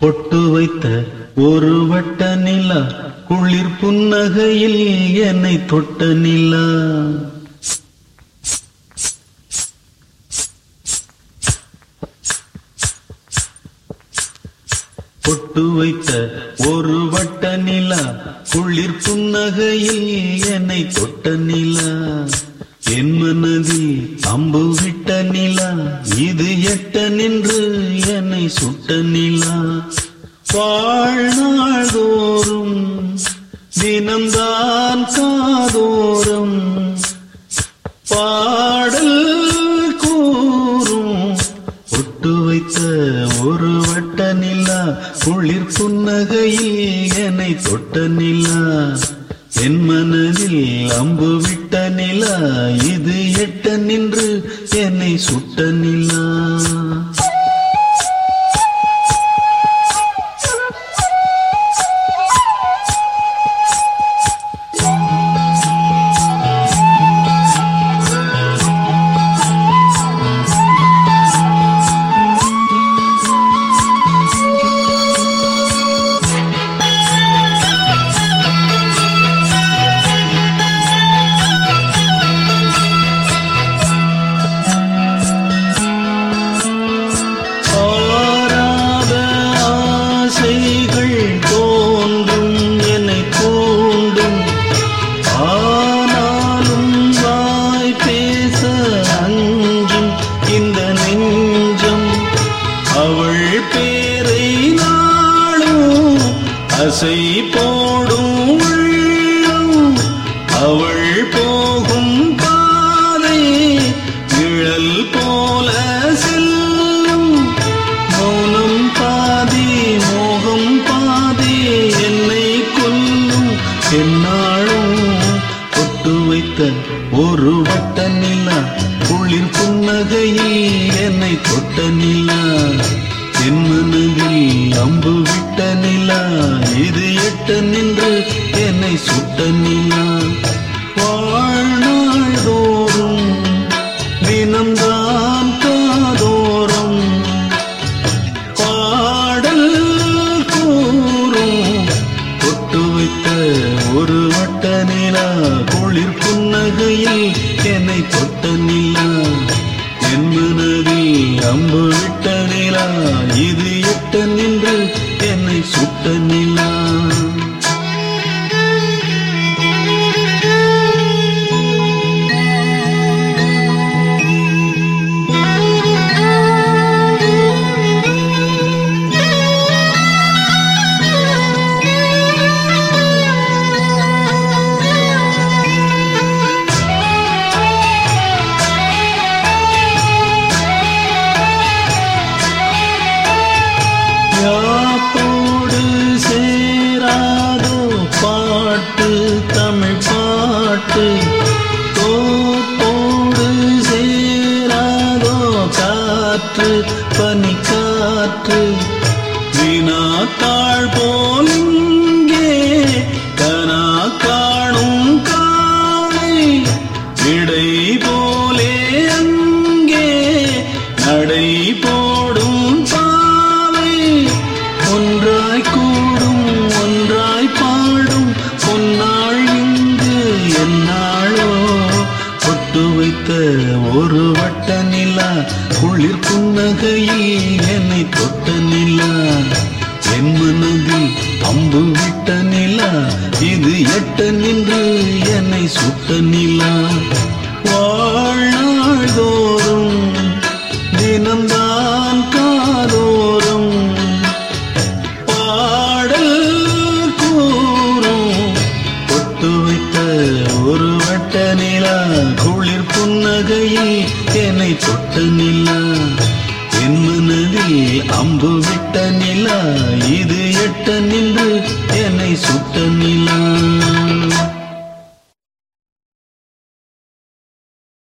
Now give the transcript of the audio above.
பொட்டு வைத்த ஒரு வட்ட நிலா குளிர் புன்னகையில் என்னை தொட்ட நிலா. பொட்டு வைத்த ஒரு வட்ட நிலா குளிர் புன்னகையில் என்னை தொட்ட நிலா. என் மனதில் அம்பு விட்ட நிலா இது எட்ட நின்று என்னை சுட்ட நிலா. வாழ்நாள்தோறும் தினம்தான் காதோறும் பாடல் கூறும். ஒட்டு வைத்த ஒரு வட்ட நிலா குளிர் புன்னகையில் என்னை தொட்ட நிலா. என் மனதில் அம்பு விட்ட நிலா இது எட்ட நின்று என்னை சுட்ட நிலா. அசை போடும் உள்ளம் அவள் போகும் பாதை நிழல் போல செல்லும். மௌனம் பாதி மோகம் பாதி என்னை கொல்லும். என்னாலும் கொட்டு வைத்த ஒரு வட்ட நிலா குளிர் புன்னகையில் என்னை கொட்ட நிலா. என் மனதில் அம்பு விட்ட நிலா இது எட்ட நின்று என்னை சுட்ட நிலா. வாழ்நாள் தோறும் தினம்தான் காதோறும் பாடல் கூறும். தொட்டு வைத்த ஒரு வட்ட நிலா குளிர் புன்னகையில் என்னை தொட்ட நிலா. என் மனதில் அம்பு விட்ட நிலா. இது எட்ட நின்று என்னை சுட்ட நிலா. காற்று வினாத்தாள் போல் நிலா குளிர் புன்னகையில் என்னை தொட்ட நிலா. என் மனதில் அம்பு விட்ட நிலா இது எட்ட நின்று என்னை சுட்ட நிலா. வாழ்நாள் தோறும் தினம் ஒரு நிலா குளிர் புன்னகையில் என்னை தொட்ட நிலா. என் மனதில் அம்பு விட்ட நிலா இது எட்ட நின்று என்னை சுட்ட நிலா.